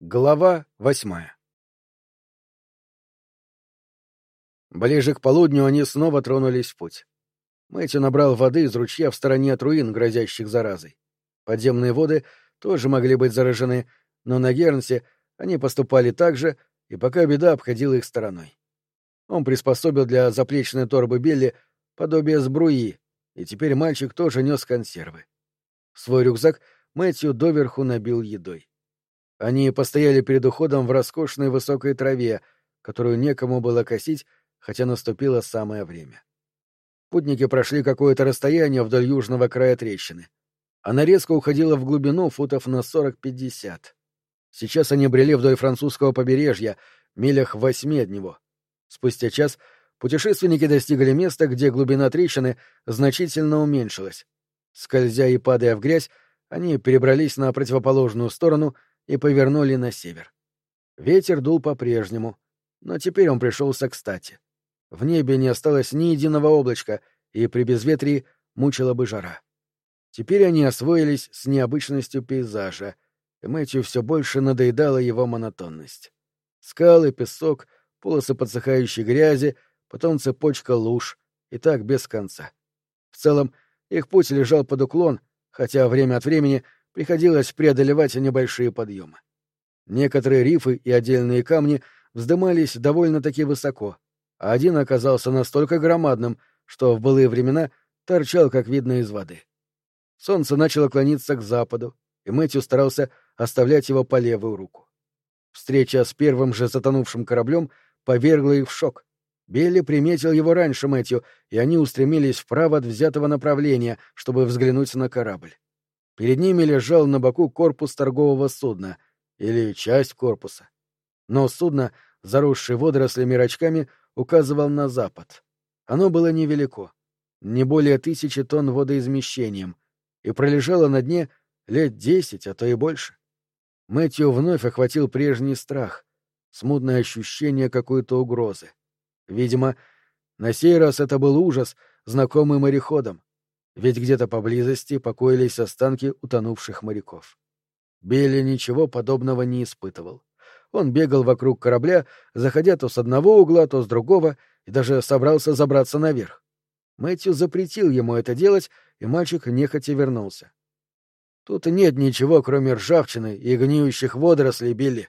Глава восьмая Ближе к полудню они снова тронулись в путь. Мэтью набрал воды из ручья в стороне от руин, грозящих заразой. Подземные воды тоже могли быть заражены, но на Гернсе они поступали так же, и пока беда обходила их стороной. Он приспособил для заплечной торбы Билли подобие сбруи, и теперь мальчик тоже нес консервы. Свой рюкзак Мэтью доверху набил едой. Они постояли перед уходом в роскошной высокой траве, которую некому было косить, хотя наступило самое время. Путники прошли какое-то расстояние вдоль южного края трещины. Она резко уходила в глубину футов на 40-50. Сейчас они брели вдоль французского побережья, милях в восьми от него. Спустя час путешественники достигли места, где глубина трещины значительно уменьшилась. Скользя и падая в грязь, они перебрались на противоположную сторону — и повернули на север. Ветер дул по-прежнему, но теперь он пришелся кстати. В небе не осталось ни единого облачка, и при безветрии мучила бы жара. Теперь они освоились с необычностью пейзажа, и Мэтью все больше надоедала его монотонность. Скалы, песок, полосы подсыхающей грязи, потом цепочка луж, и так без конца. В целом, их путь лежал под уклон, хотя время от времени приходилось преодолевать небольшие подъемы. Некоторые рифы и отдельные камни вздымались довольно-таки высоко, а один оказался настолько громадным, что в былые времена торчал, как видно, из воды. Солнце начало клониться к западу, и Мэтью старался оставлять его по левую руку. Встреча с первым же затонувшим кораблем повергла их в шок. Белли приметил его раньше Мэтью, и они устремились вправо от взятого направления, чтобы взглянуть на корабль. Перед ними лежал на боку корпус торгового судна, или часть корпуса. Но судно, заросшее водорослями и рачками, указывал на запад. Оно было невелико, не более тысячи тонн водоизмещением, и пролежало на дне лет десять, а то и больше. Мэтью вновь охватил прежний страх, смутное ощущение какой-то угрозы. Видимо, на сей раз это был ужас, знакомый мореходам ведь где-то поблизости покоились останки утонувших моряков. Билли ничего подобного не испытывал. Он бегал вокруг корабля, заходя то с одного угла, то с другого, и даже собрался забраться наверх. Мэтью запретил ему это делать, и мальчик нехотя вернулся. Тут нет ничего, кроме ржавчины и гниющих водорослей, Билли.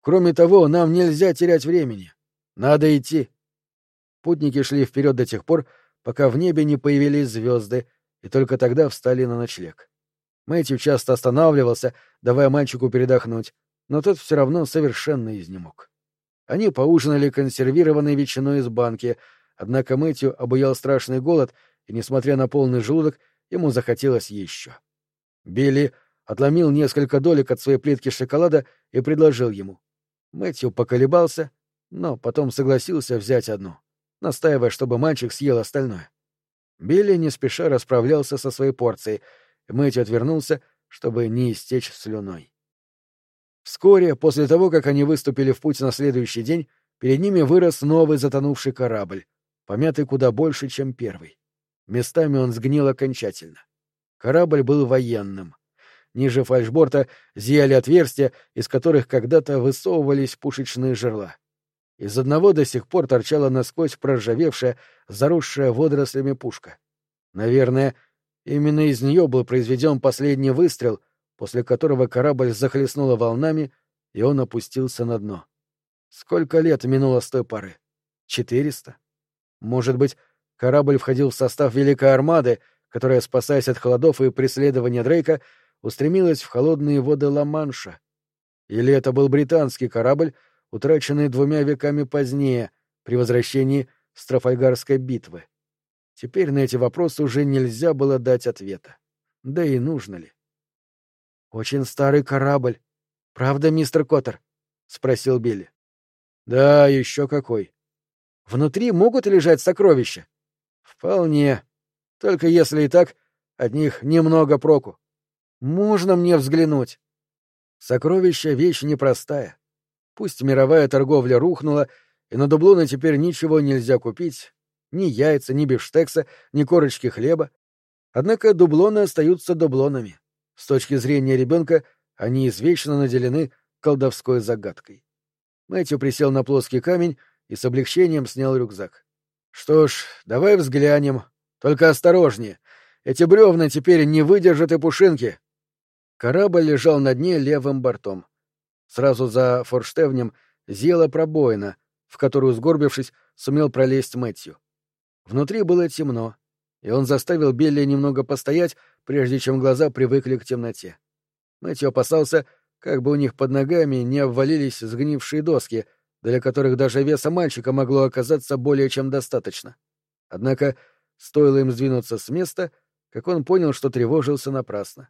Кроме того, нам нельзя терять времени. Надо идти. Путники шли вперед до тех пор, пока в небе не появились звезды, и только тогда встали на ночлег. Мэтью часто останавливался, давая мальчику передохнуть, но тот все равно совершенно изнемог. Они поужинали консервированной ветчиной из банки, однако Мэтью обуял страшный голод, и, несмотря на полный желудок, ему захотелось еще. Билли отломил несколько долек от своей плитки шоколада и предложил ему. Мэтью поколебался, но потом согласился взять одну настаивая, чтобы мальчик съел остальное. Билли не спеша расправлялся со своей порцией, Мэтью отвернулся, чтобы не истечь слюной. Вскоре, после того, как они выступили в путь на следующий день, перед ними вырос новый затонувший корабль, помятый куда больше, чем первый. Местами он сгнил окончательно. Корабль был военным. Ниже фальшборта зияли отверстия, из которых когда-то высовывались пушечные жерла. Из одного до сих пор торчала насквозь проржавевшая, заросшая водорослями пушка. Наверное, именно из нее был произведен последний выстрел, после которого корабль захлестнуло волнами, и он опустился на дно. Сколько лет минуло с той поры? Четыреста? Может быть, корабль входил в состав Великой Армады, которая, спасаясь от холодов и преследования Дрейка, устремилась в холодные воды Ла-Манша? Или это был британский корабль, утраченные двумя веками позднее, при возвращении с Трафальгарской битвы. Теперь на эти вопросы уже нельзя было дать ответа. Да и нужно ли? «Очень старый корабль. Правда, мистер Коттер?» — спросил Билли. «Да, еще какой. Внутри могут лежать сокровища?» «Вполне. Только если и так, от них немного проку. Можно мне взглянуть?» «Сокровища — вещь непростая. Пусть мировая торговля рухнула, и на дублоны теперь ничего нельзя купить, ни яйца, ни бифштекса, ни корочки хлеба. Однако дублоны остаются дублонами. С точки зрения ребенка они извечно наделены колдовской загадкой. Мэтью присел на плоский камень и с облегчением снял рюкзак. Что ж, давай взглянем. Только осторожнее. Эти бревна теперь не выдержат и пушинки. Корабль лежал на дне левым бортом. Сразу за форштевнем зъела пробоина, в которую, сгорбившись, сумел пролезть Мэтью. Внутри было темно, и он заставил Билли немного постоять, прежде чем глаза привыкли к темноте. Мэтью опасался, как бы у них под ногами не обвалились сгнившие доски, для которых даже веса мальчика могло оказаться более чем достаточно. Однако, стоило им сдвинуться с места, как он понял, что тревожился напрасно.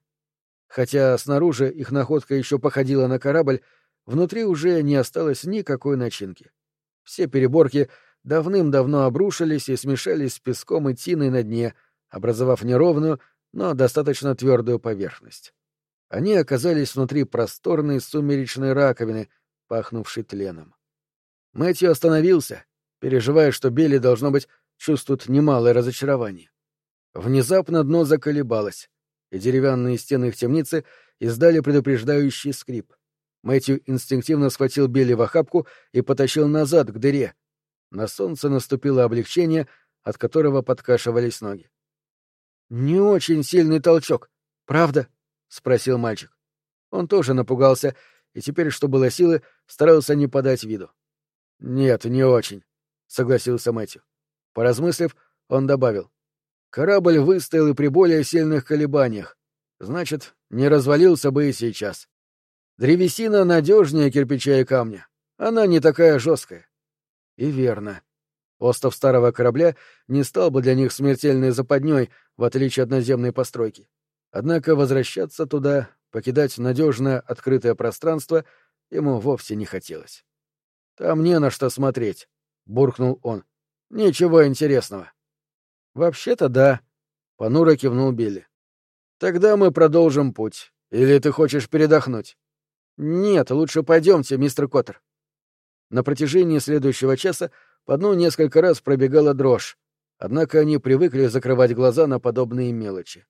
Хотя снаружи их находка еще походила на корабль, внутри уже не осталось никакой начинки. Все переборки давным-давно обрушились и смешались с песком и тиной на дне, образовав неровную, но достаточно твердую поверхность. Они оказались внутри просторной сумеречной раковины, пахнувшей тленом. Мэтью остановился, переживая, что Билли, должно быть, чувствует немалое разочарование. Внезапно дно заколебалось, и деревянные стены их темницы издали предупреждающий скрип. Мэтью инстинктивно схватил Билли в охапку и потащил назад, к дыре. На солнце наступило облегчение, от которого подкашивались ноги. «Не очень сильный толчок, правда?» — спросил мальчик. Он тоже напугался и теперь, что было силы, старался не подать виду. «Нет, не очень», — согласился Мэтью. Поразмыслив, он добавил. «Корабль выстоял и при более сильных колебаниях. Значит, не развалился бы и сейчас. Древесина надежнее кирпича и камня. Она не такая жесткая». И верно. Остов старого корабля не стал бы для них смертельной западней, в отличие от наземной постройки. Однако возвращаться туда, покидать надежное открытое пространство, ему вовсе не хотелось. Там не на что смотреть, буркнул он. Ничего интересного. Вообще-то да, понуро кивнул Билли. Тогда мы продолжим путь. Или ты хочешь передохнуть? Нет, лучше пойдемте, мистер Коттер. На протяжении следующего часа по дну несколько раз пробегала дрожь, однако они привыкли закрывать глаза на подобные мелочи.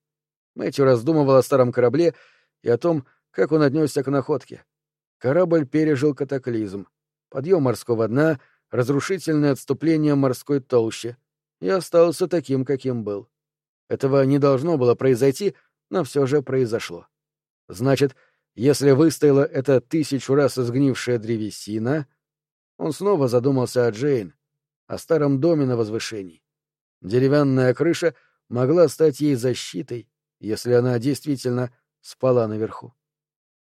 Мэтью раздумывал о старом корабле и о том, как он отнесся к находке. Корабль пережил катаклизм подъем морского дна, разрушительное отступление морской толщи, и остался таким, каким был. Этого не должно было произойти, но все же произошло. Значит, если выстояла эта тысячу раз изгнившая древесина... Он снова задумался о Джейн, о старом доме на возвышении. Деревянная крыша могла стать ей защитой, если она действительно спала наверху.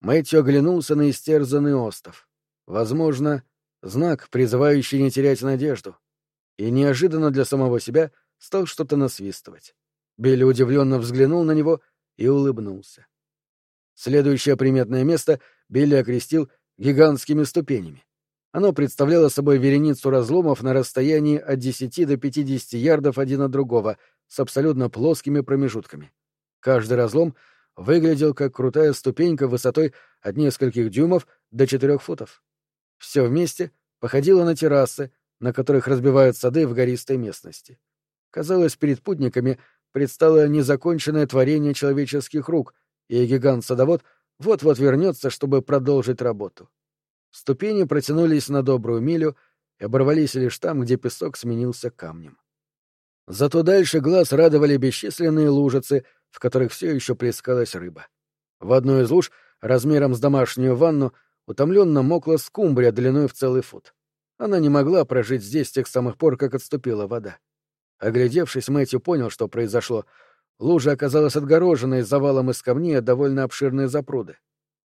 Мэтью оглянулся на истерзанный остров. Возможно, знак, призывающий не терять надежду. И неожиданно для самого себя стал что-то насвистывать. Билли удивленно взглянул на него и улыбнулся. Следующее приметное место Билли окрестил гигантскими ступенями. Оно представляло собой вереницу разломов на расстоянии от 10 до 50 ярдов один от другого, с абсолютно плоскими промежутками. Каждый разлом выглядел как крутая ступенька высотой от нескольких дюймов до четырех футов. Все вместе походило на террасы, на которых разбивают сады в гористой местности. Казалось, перед путниками предстало незаконченное творение человеческих рук, и гигант-садовод вот-вот вернется, чтобы продолжить работу. Ступени протянулись на добрую милю и оборвались лишь там, где песок сменился камнем. Зато дальше глаз радовали бесчисленные лужицы, в которых все еще плескалась рыба. В одной из луж, размером с домашнюю ванну, утомленно мокла скумбрия длиной в целый фут. Она не могла прожить здесь с тех самых пор, как отступила вода. Оглядевшись, Мэтью понял, что произошло. Лужа оказалась отгороженной завалом из камней от довольно обширной запруды.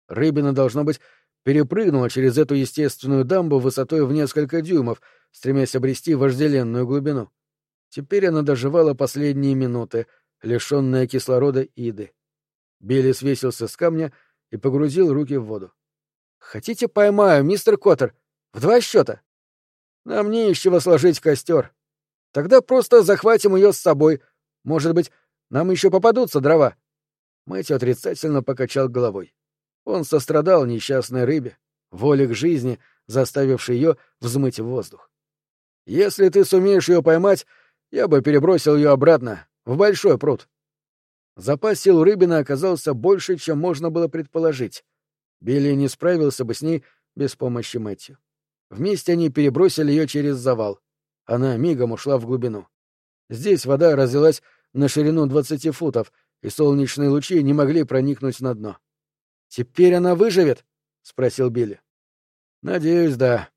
Рыбина, должно быть, перепрыгнула через эту естественную дамбу высотой в несколько дюймов, стремясь обрести вожделенную глубину. Теперь она доживала последние минуты, лишенная кислорода иды. Билли свесился с камня и погрузил руки в воду. Хотите, поймаю, мистер Коттер? В два счета. Нам не из чего сложить костер. Тогда просто захватим ее с собой. Может быть, нам еще попадутся дрова. Мэтью отрицательно покачал головой. Он сострадал несчастной рыбе, воле к жизни, заставившей ее взмыть в воздух. Если ты сумеешь ее поймать, я бы перебросил ее обратно, в большой пруд. Запас сил рыбины оказался больше, чем можно было предположить. Билли не справился бы с ней без помощи Мэтью. Вместе они перебросили ее через завал. Она мигом ушла в глубину. Здесь вода разлилась на ширину двадцати футов, и солнечные лучи не могли проникнуть на дно. «Теперь она выживет?» — спросил Билли. «Надеюсь, да.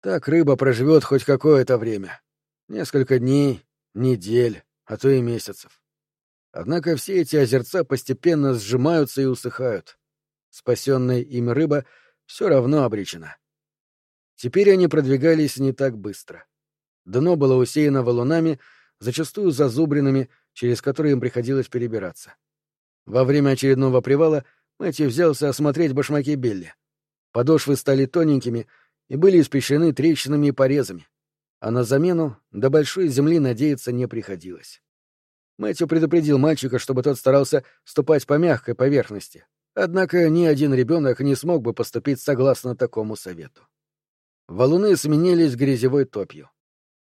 Так рыба проживет хоть какое-то время. Несколько дней, недель, а то и месяцев. Однако все эти озерца постепенно сжимаются и усыхают. Спасенная ими рыба все равно обречена. Теперь они продвигались не так быстро. Дно было усеяно валунами, зачастую зазубринами, через которые им приходилось перебираться. Во время очередного привала Мэтью взялся осмотреть башмаки Билли. Подошвы стали тоненькими и были испещрены трещинами и порезами, а на замену до большой земли надеяться не приходилось. Мэтью предупредил мальчика, чтобы тот старался ступать по мягкой поверхности, однако ни один ребенок не смог бы поступить согласно такому совету. Валуны сменились грязевой топью.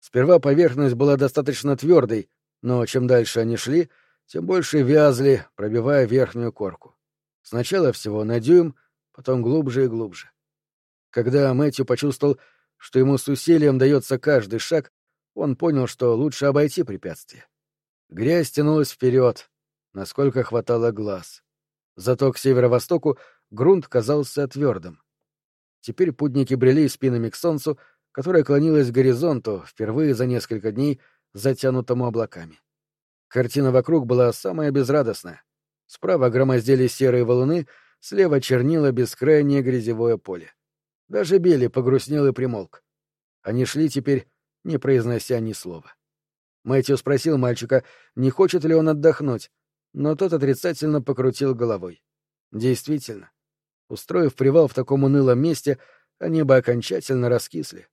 Сперва поверхность была достаточно твердой, но чем дальше они шли, тем больше вязли, пробивая верхнюю корку. Сначала всего на дюйм, потом глубже и глубже. Когда Мэтью почувствовал, что ему с усилием дается каждый шаг, он понял, что лучше обойти препятствие. Грязь тянулась вперед, насколько хватало глаз. Зато к северо-востоку грунт казался твердым. Теперь путники брели спинами к солнцу, которое клонилось к горизонту впервые за несколько дней, затянутому облаками. Картина вокруг была самая безрадостная. Справа громоздились серые валуны, слева чернило бескрайнее грязевое поле. Даже Бели погрустнел и примолк. Они шли теперь, не произнося ни слова. Мэтью спросил мальчика, не хочет ли он отдохнуть, но тот отрицательно покрутил головой. Действительно, Устроив привал в таком унылом месте, они бы окончательно раскисли.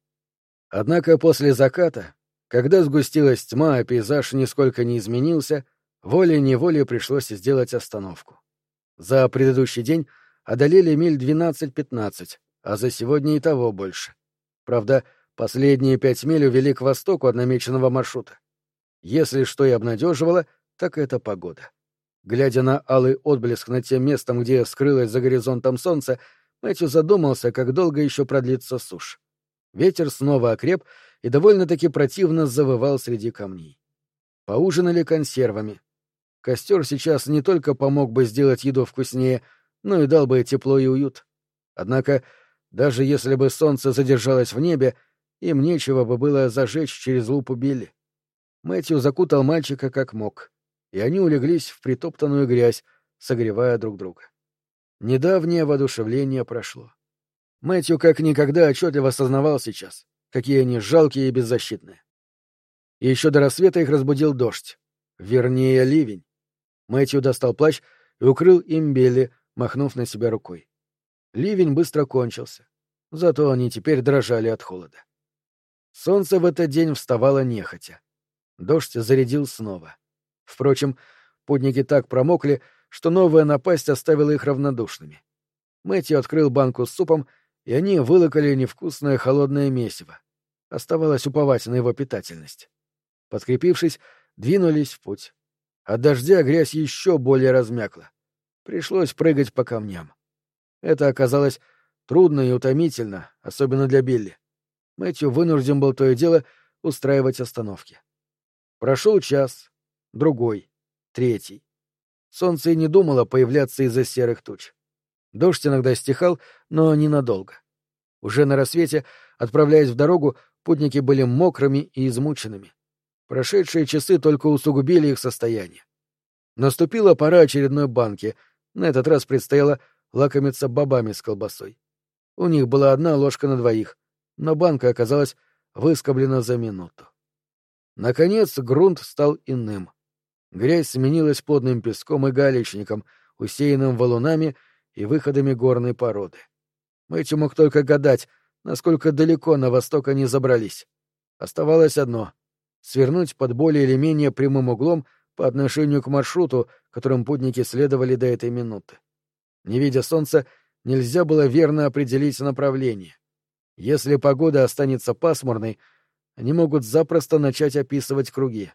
Однако после заката, когда сгустилась тьма, а пейзаж нисколько не изменился, волей-неволей пришлось сделать остановку. За предыдущий день одолели миль 12-15, а за сегодня и того больше. Правда, последние пять миль увели к востоку от намеченного маршрута. Если что и обнадеживало, так это погода. Глядя на алый отблеск над тем местом, где скрылось за горизонтом солнце, Мэтью задумался, как долго еще продлится сушь. Ветер снова окреп и довольно-таки противно завывал среди камней. Поужинали консервами. Костер сейчас не только помог бы сделать еду вкуснее, но и дал бы тепло и уют. Однако, даже если бы солнце задержалось в небе, им нечего бы было зажечь через лупу Билли. Мэтью закутал мальчика как мог и они улеглись в притоптанную грязь, согревая друг друга. Недавнее воодушевление прошло. Мэтью как никогда отчетливо осознавал сейчас, какие они жалкие и беззащитные. И еще до рассвета их разбудил дождь. Вернее, ливень. Мэтью достал плащ и укрыл им Белли, махнув на себя рукой. Ливень быстро кончился. Зато они теперь дрожали от холода. Солнце в этот день вставало нехотя. Дождь зарядил снова. Впрочем, путники так промокли, что новая напасть оставила их равнодушными. Мэтью открыл банку с супом, и они вылокали невкусное холодное месиво. Оставалось уповать на его питательность. Подкрепившись, двинулись в путь. От дождя грязь еще более размякла. Пришлось прыгать по камням. Это оказалось трудно и утомительно, особенно для Билли. Мэтью вынужден был то и дело устраивать остановки. Прошел час, другой, третий. Солнце и не думало появляться из-за серых туч. Дождь иногда стихал, но ненадолго. Уже на рассвете, отправляясь в дорогу, путники были мокрыми и измученными. Прошедшие часы только усугубили их состояние. Наступила пора очередной банки. На этот раз предстояло лакомиться бобами с колбасой. У них была одна ложка на двоих, но банка оказалась выскоблена за минуту. Наконец грунт стал иным. Грязь сменилась плотным песком и галечником, усеянным валунами и выходами горной породы. Мэтью мог только гадать, насколько далеко на восток они забрались. Оставалось одно — свернуть под более или менее прямым углом по отношению к маршруту, которым путники следовали до этой минуты. Не видя солнца, нельзя было верно определить направление. Если погода останется пасмурной, они могут запросто начать описывать круги.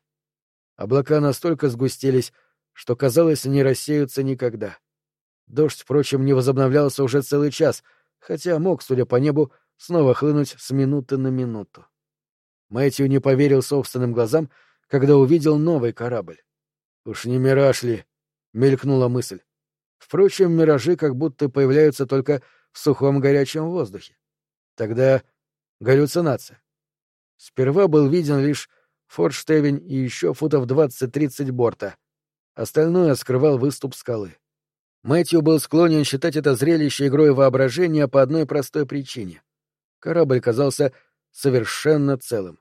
Облака настолько сгустились, что, казалось, не рассеются никогда. Дождь, впрочем, не возобновлялся уже целый час, хотя мог, судя по небу, снова хлынуть с минуты на минуту. Мэтью не поверил собственным глазам, когда увидел новый корабль. «Уж не мираж ли?» — мелькнула мысль. Впрочем, миражи как будто появляются только в сухом горячем воздухе. Тогда галлюцинация. Сперва был виден лишь форштевень и еще футов двадцать-тридцать борта. Остальное скрывал выступ скалы. Мэтью был склонен считать это зрелище игрой воображения по одной простой причине. Корабль казался совершенно целым.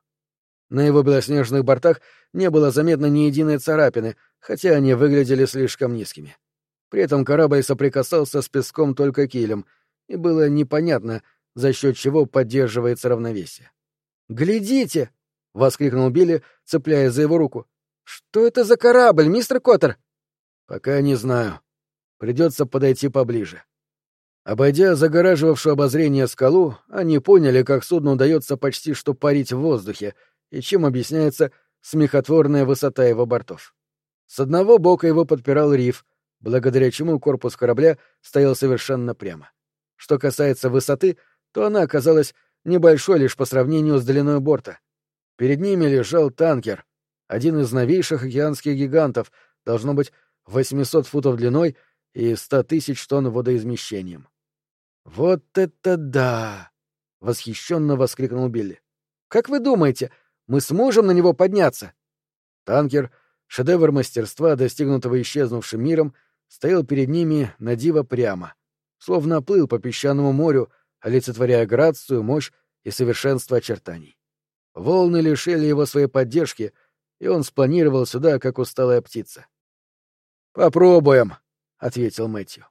На его белоснежных бортах не было заметно ни единой царапины, хотя они выглядели слишком низкими. При этом корабль соприкасался с песком только килем, и было непонятно, за счет чего поддерживается равновесие. «Глядите!» — воскликнул Билли, цепляясь за его руку. «Что это за корабль, мистер Коттер?» «Пока не знаю. Придется подойти поближе». Обойдя загораживавшую обозрение скалу, они поняли, как судну удается почти что парить в воздухе, и чем объясняется смехотворная высота его бортов. С одного бока его подпирал риф, благодаря чему корпус корабля стоял совершенно прямо. Что касается высоты, то она оказалась небольшой лишь по сравнению с длиной борта. Перед ними лежал танкер, один из новейших океанских гигантов, должно быть 800 футов длиной и 100 тысяч тонн водоизмещением. «Вот это да!» — восхищенно воскликнул Билли. «Как вы думаете, мы сможем на него подняться?» Танкер, шедевр мастерства, достигнутого исчезнувшим миром, стоял перед ними на диво прямо, словно плыл по песчаному морю, олицетворяя грацию, мощь и совершенство очертаний. Волны лишили его своей поддержки, и он спланировал сюда, как усталая птица. «Попробуем», — ответил Мэтью.